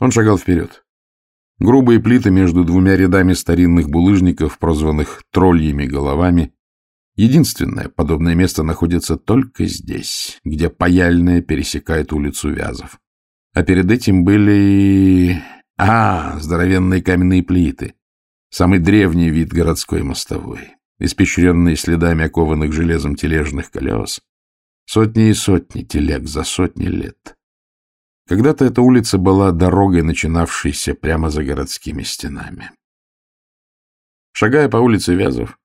Он шагал вперед. Грубые плиты между двумя рядами старинных булыжников, прозванных тролльими головами. Единственное подобное место находится только здесь, где паяльная пересекает улицу Вязов. А перед этим были... А, здоровенные каменные плиты. Самый древний вид городской мостовой, испещренные следами окованных железом тележных колес. Сотни и сотни телег за сотни лет. Когда-то эта улица была дорогой, начинавшейся прямо за городскими стенами. Шагая по улице Вязов,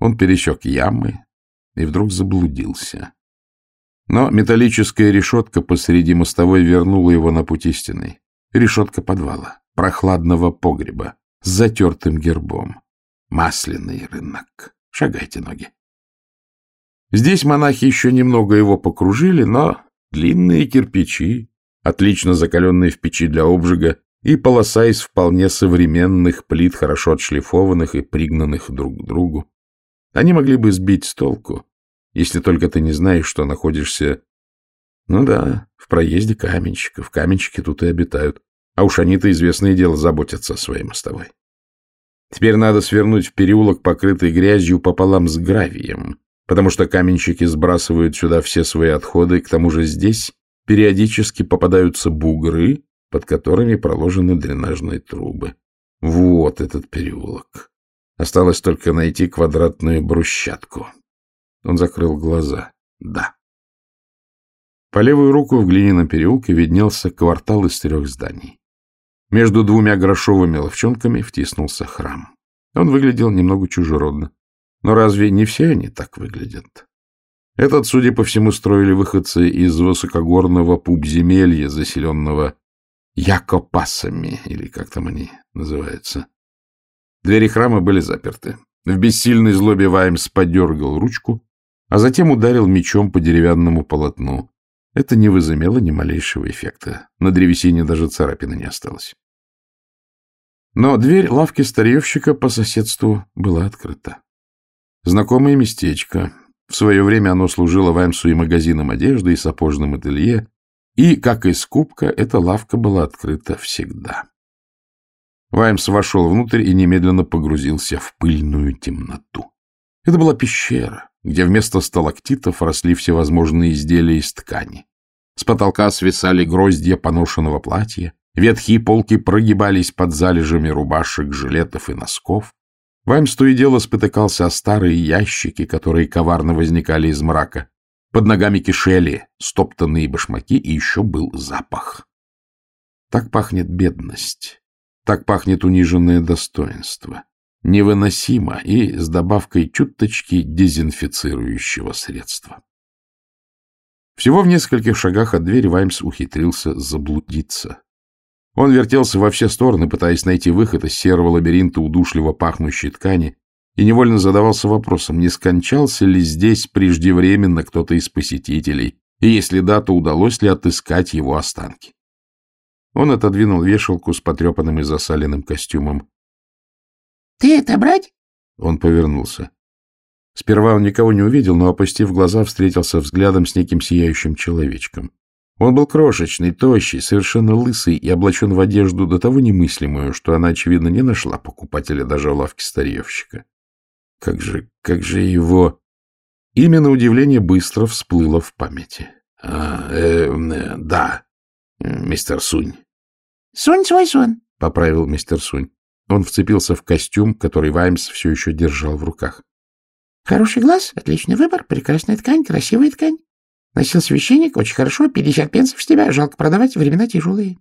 он пересек ямы и вдруг заблудился. Но металлическая решетка посреди мостовой вернула его на путь истины. Решетка подвала, прохладного погреба, с затертым гербом. Масляный рынок. Шагайте ноги. Здесь монахи еще немного его покружили, но длинные кирпичи, отлично закаленные в печи для обжига, и полоса из вполне современных плит, хорошо отшлифованных и пригнанных друг к другу. Они могли бы сбить с толку, если только ты не знаешь, что находишься... Ну да, в проезде каменщиков. Каменщики тут и обитают. А уж они-то, известное дело, заботятся о своей мостовой. Теперь надо свернуть в переулок, покрытый грязью пополам с гравием, потому что каменщики сбрасывают сюда все свои отходы, к тому же здесь периодически попадаются бугры, под которыми проложены дренажные трубы. Вот этот переулок. Осталось только найти квадратную брусчатку. Он закрыл глаза. Да. По левую руку в глиняном переулке виднелся квартал из трех зданий. Между двумя грошовыми ловчонками втиснулся храм. Он выглядел немного чужеродно. Но разве не все они так выглядят? Этот, судя по всему, строили выходцы из высокогорного пубземелья, заселенного якопасами, или как там они называются. Двери храма были заперты. В бессильной злобе Ваймс подергал ручку, а затем ударил мечом по деревянному полотну. Это не возымело ни малейшего эффекта. На древесине даже царапины не осталось. Но дверь лавки старьевщика по соседству была открыта. Знакомое местечко. В свое время оно служило Ваймсу и магазином одежды, и сапожным ателье, и, как и скупка, эта лавка была открыта всегда. Ваймс вошел внутрь и немедленно погрузился в пыльную темноту. Это была пещера, где вместо сталактитов росли всевозможные изделия из ткани. С потолка свисали гроздья поношенного платья, ветхие полки прогибались под залежами рубашек, жилетов и носков. Ваймс то и дело спотыкался о старые ящики, которые коварно возникали из мрака. Под ногами кишели стоптанные башмаки, и еще был запах. Так пахнет бедность, так пахнет униженное достоинство невыносимо и с добавкой чуточки дезинфицирующего средства. Всего в нескольких шагах от двери Ваймс ухитрился заблудиться. Он вертелся во все стороны, пытаясь найти выход из серого лабиринта удушливо пахнущей ткани, и невольно задавался вопросом, не скончался ли здесь преждевременно кто-то из посетителей, и если да, то удалось ли отыскать его останки. Он отодвинул вешалку с потрепанным и засаленным костюмом. — Ты это брать? Он повернулся. Сперва он никого не увидел, но, опустив глаза, встретился взглядом с неким сияющим человечком. Он был крошечный, тощий, совершенно лысый и облачен в одежду до того немыслимую, что она, очевидно, не нашла покупателя даже в лавке старьевщика. Как же, как же его... Имя, на удивление, быстро всплыло в памяти. А, э, э, да, мистер Сунь. — Сунь свой сон, — поправил мистер Сунь. Он вцепился в костюм, который Ваймс все еще держал в руках. — Хороший глаз, отличный выбор, прекрасная ткань, красивая ткань. Носил священник, очень хорошо, пятьдесят пенсов с тебя, жалко продавать, времена тяжелые.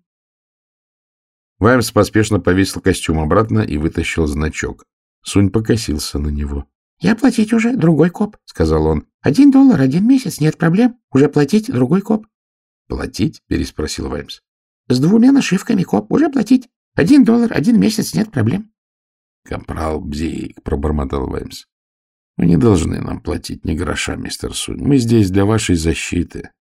Ваймс поспешно повесил костюм обратно и вытащил значок. Сунь покосился на него. — Я платить уже, другой коп, — сказал он. — Один доллар, один месяц, нет проблем. Уже платить, другой коп. — Платить? — переспросил Ваймс. — С двумя нашивками, коп, уже платить. Один доллар, один месяц, нет проблем. — Капрал Бзик, — пробормотал Ваймс. — Вы не должны нам платить ни гроша, мистер Сунь. Мы здесь для вашей защиты.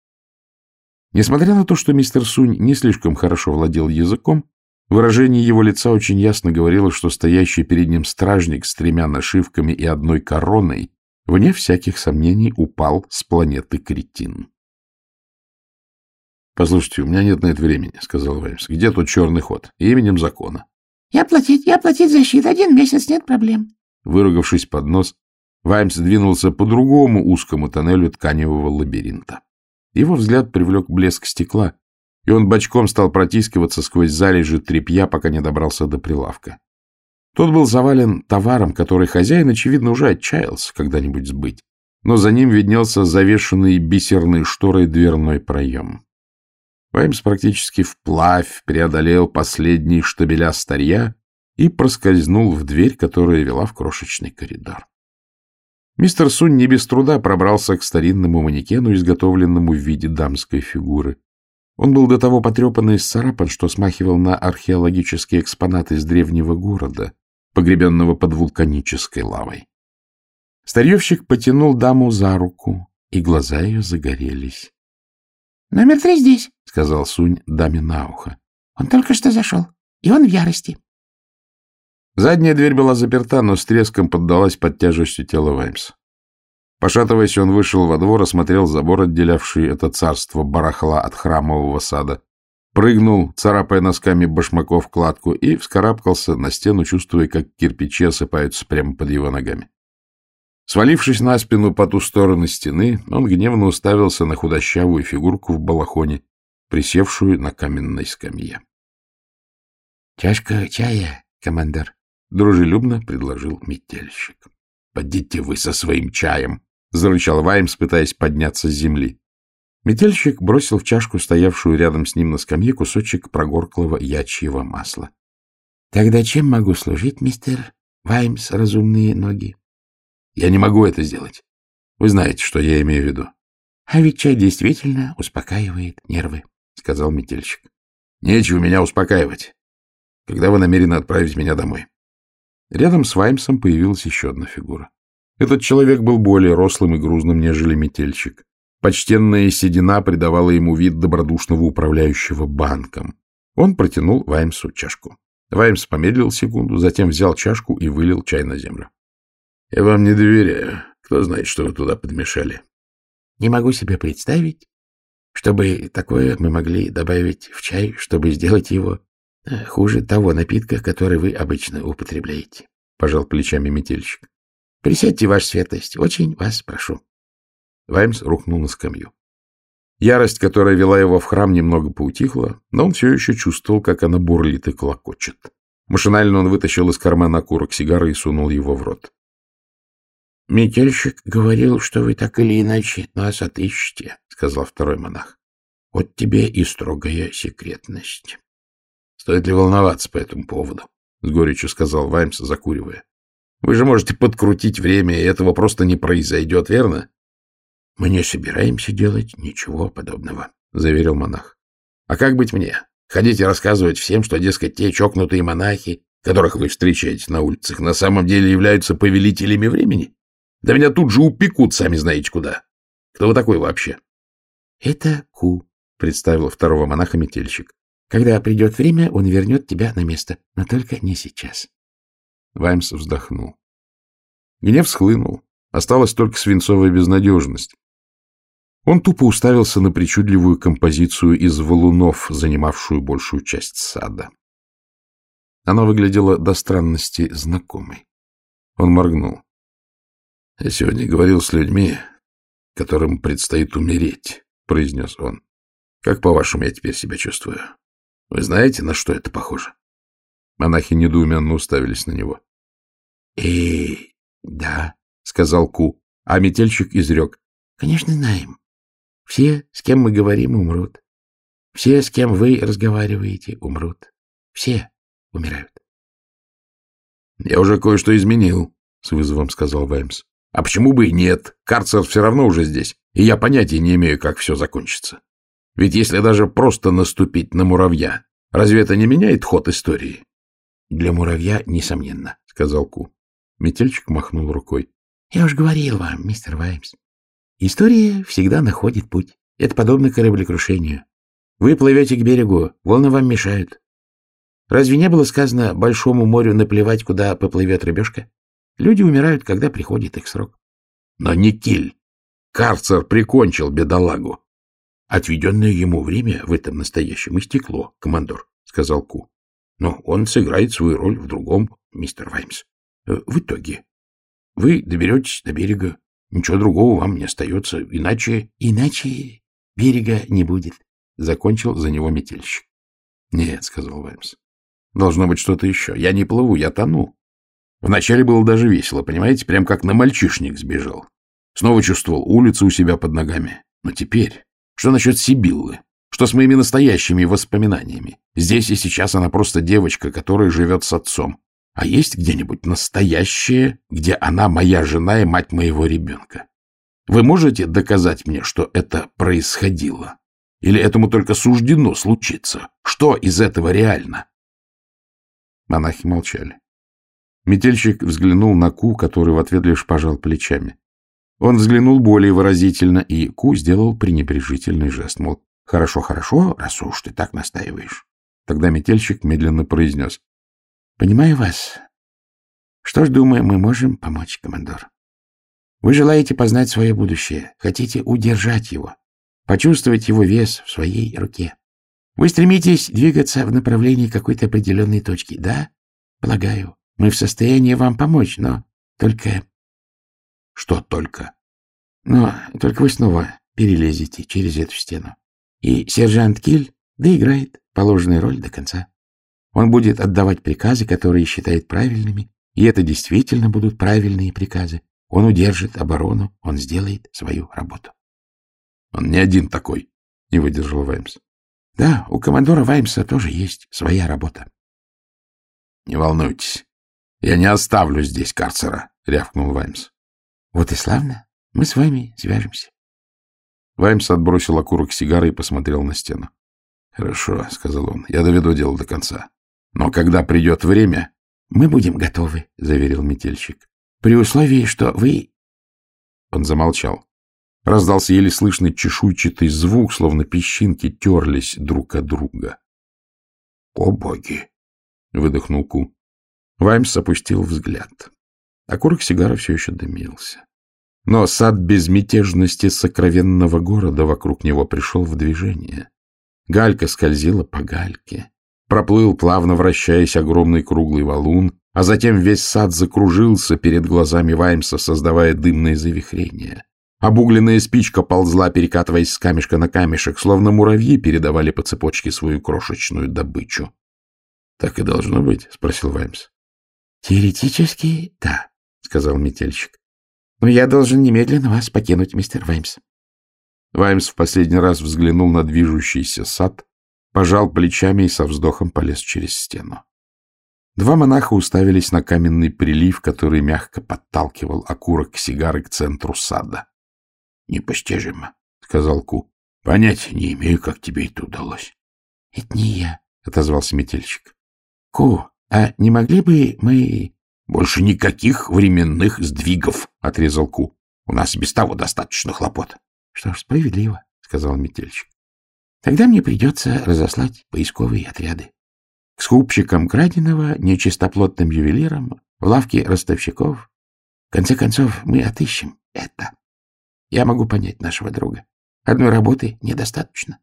Несмотря на то, что мистер Сунь не слишком хорошо владел языком, выражение его лица очень ясно говорило, что стоящий перед ним стражник с тремя нашивками и одной короной, вне всяких сомнений, упал с планеты Кретин. — Послушайте, у меня нет на это времени, — сказал Ваймс. — Где тут черный ход? Именем закона. — Я платить, я платить защиту. Один месяц, нет проблем. Выругавшись под нос, Ваймс двинулся по другому узкому тоннелю тканевого лабиринта. Его взгляд привлек блеск стекла, и он бочком стал протискиваться сквозь залежи тряпья, пока не добрался до прилавка. Тот был завален товаром, который хозяин, очевидно, уже отчаялся когда-нибудь сбыть, но за ним виднелся завешенный бисерной шторой дверной проем. Ваймс практически вплавь преодолел последний штабеля старья и проскользнул в дверь, которая вела в крошечный коридор. Мистер Сунь не без труда пробрался к старинному манекену, изготовленному в виде дамской фигуры. Он был до того потрепан и исцарапан, что смахивал на археологические экспонаты из древнего города, погребенного под вулканической лавой. Старьевщик потянул даму за руку, и глаза ее загорелись. — Номер три здесь, — сказал Сунь даме на ухо. — Он только что зашел, и он в ярости. Задняя дверь была заперта, но с треском поддалась под тяжестью тела Ваймса. Пошатываясь, он вышел во двор, осмотрел забор, отделявший это царство барахла от храмового сада, прыгнул, царапая носками башмаков кладку, и вскарабкался на стену, чувствуя, как кирпичи осыпаются прямо под его ногами. Свалившись на спину по ту сторону стены, он гневно уставился на худощавую фигурку в балахоне, присевшую на каменной скамье. — Чашка чая, командир, — дружелюбно предложил метельщик. — Подите вы со своим чаем, — зарычал Ваймс, пытаясь подняться с земли. Метельщик бросил в чашку, стоявшую рядом с ним на скамье, кусочек прогорклого ячьего масла. — Тогда чем могу служить, мистер Ваймс, разумные ноги? — Я не могу это сделать. Вы знаете, что я имею в виду. — А ведь чай действительно успокаивает нервы, — сказал метельщик. — Нечего меня успокаивать. Когда вы намерены отправить меня домой? Рядом с Ваймсом появилась еще одна фигура. Этот человек был более рослым и грузным, нежели метельщик. Почтенная седина придавала ему вид добродушного управляющего банком. Он протянул Ваймсу чашку. Ваймс помедлил секунду, затем взял чашку и вылил чай на землю. — Я вам не доверяю. Кто знает, что вы туда подмешали? — Не могу себе представить, чтобы такое мы могли добавить в чай, чтобы сделать его хуже того напитка, который вы обычно употребляете, — пожал плечами метельщик. Присядьте, ваша светлость, очень вас прошу. Ваймс рухнул на скамью. Ярость, которая вела его в храм, немного поутихла, но он все еще чувствовал, как она бурлит и клокочет. Машинально он вытащил из кармана окурок сигары и сунул его в рот. — Метельщик говорил, что вы так или иначе нас отыщете, — сказал второй монах. — Вот тебе и строгая секретность. — Стоит ли волноваться по этому поводу? — с горечью сказал Ваймс, закуривая. Вы же можете подкрутить время, и этого просто не произойдет, верно? — Мы не собираемся делать ничего подобного, — заверил монах. — А как быть мне? Ходить и рассказывать всем, что, дескать, те чокнутые монахи, которых вы встречаете на улицах, на самом деле являются повелителями времени? Да меня тут же упекут, сами знаете куда. Кто вы такой вообще? — Это Ку, — представил второго монаха метельщик. — Когда придет время, он вернет тебя на место, но только не сейчас. Ваймс вздохнул. Гнев схлынул. Осталась только свинцовая безнадежность. Он тупо уставился на причудливую композицию из валунов, занимавшую большую часть сада. Она выглядела до странности знакомой. Он моргнул. — Я сегодня говорил с людьми, которым предстоит умереть, — произнес он. — Как, по-вашему, я теперь себя чувствую? Вы знаете, на что это похоже? Монахи недоуменно уставились на него. — И да, — сказал Ку, а метельщик изрек. — Конечно, знаем. Все, с кем мы говорим, умрут. Все, с кем вы разговариваете, умрут. Все умирают. — Я уже кое-что изменил, — с вызовом сказал Ваймс. — А почему бы и нет? Карцер все равно уже здесь, и я понятия не имею, как все закончится. Ведь если даже просто наступить на муравья, разве это не меняет ход истории? — Для муравья, несомненно, — сказал Ку. Метельчик махнул рукой. — Я уж говорил вам, мистер Ваймс. История всегда находит путь. Это подобно кораблекрушению. Вы плывете к берегу, волны вам мешают. Разве не было сказано большому морю наплевать, куда поплывет рыбешка? Люди умирают, когда приходит их срок. Но не киль. Карцер прикончил бедолагу. Отведенное ему время в этом настоящем истекло, командор, — сказал Ку. Но он сыграет свою роль в другом, мистер Ваймс. Э, в итоге вы доберетесь до берега. Ничего другого вам не остается, иначе... — Иначе берега не будет, — закончил за него метельщик. — Нет, — сказал Ваймс. — Должно быть что-то еще. Я не плыву, я тону. Вначале было даже весело, понимаете, прям как на мальчишник сбежал. Снова чувствовал улицу у себя под ногами. Но теперь... Что насчет Сибиллы? Что с моими настоящими воспоминаниями? Здесь и сейчас она просто девочка, которая живет с отцом. А есть где-нибудь настоящее, где она моя жена и мать моего ребенка? Вы можете доказать мне, что это происходило? Или этому только суждено случиться? Что из этого реально? Монахи молчали. Метельщик взглянул на Ку, который в ответ лишь пожал плечами. Он взглянул более выразительно, и Ку сделал пренебрежительный жест, мол, «Хорошо, хорошо, раз уж ты так настаиваешь». Тогда метельщик медленно произнес, Понимаю вас. Что ж, думаю, мы можем помочь, командор. Вы желаете познать свое будущее, хотите удержать его, почувствовать его вес в своей руке. Вы стремитесь двигаться в направлении какой-то определенной точки, да? Полагаю, мы в состоянии вам помочь, но только... Что только? Но только вы снова перелезете через эту стену. И сержант Киль доиграет положенную роль до конца. Он будет отдавать приказы, которые считает правильными, и это действительно будут правильные приказы. Он удержит оборону, он сделает свою работу. — Он не один такой, — не выдержал Ваймс. — Да, у командора Ваймса тоже есть своя работа. — Не волнуйтесь, я не оставлю здесь карцера, — рявкнул Ваймс. — Вот и славно, мы с вами свяжемся. Ваймс отбросил окурок сигары и посмотрел на стену. — Хорошо, — сказал он, — я доведу дело до конца. Но когда придет время... — Мы будем готовы, — заверил метельщик. — При условии, что вы... Он замолчал. Раздался еле слышный чешуйчатый звук, словно песчинки терлись друг от друга. — О, боги! — выдохнул Ку. Ваймс опустил взгляд. Окурок сигары все еще дымился. Но сад безмятежности сокровенного города вокруг него пришел в движение. Галька скользила по гальке. Проплыл, плавно вращаясь, огромный круглый валун, а затем весь сад закружился перед глазами Ваймса, создавая дымное завихрение. Обугленная спичка ползла, перекатываясь с камешка на камешек, словно муравьи передавали по цепочке свою крошечную добычу. — Так и должно быть? — спросил Ваймс. — Теоретически, да, — сказал метельщик. — Но я должен немедленно вас покинуть, мистер Ваймс. Ваймс в последний раз взглянул на движущийся сад, пожал плечами и со вздохом полез через стену. Два монаха уставились на каменный прилив, который мягко подталкивал окурок сигары к центру сада. — Непостижимо, — сказал Ку. — Понятия не имею, как тебе это удалось. — Это не я, — отозвался метельщик. — Ку, а не могли бы мы... — Больше никаких временных сдвигов, — отрезал Ку. — У нас без того достаточно хлопот. — Что ж, справедливо, — сказал метельщик. Тогда мне придется разослать поисковые отряды. К скупщикам краденого, нечистоплотным ювелирам, в лавке ростовщиков. В конце концов, мы отыщем это. Я могу понять нашего друга. Одной работы недостаточно.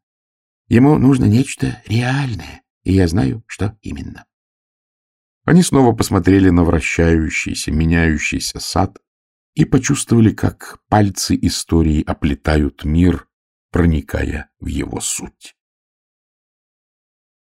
Ему нужно нечто реальное, и я знаю, что именно. Они снова посмотрели на вращающийся, меняющийся сад и почувствовали, как пальцы истории оплетают мир, проникая в его суть.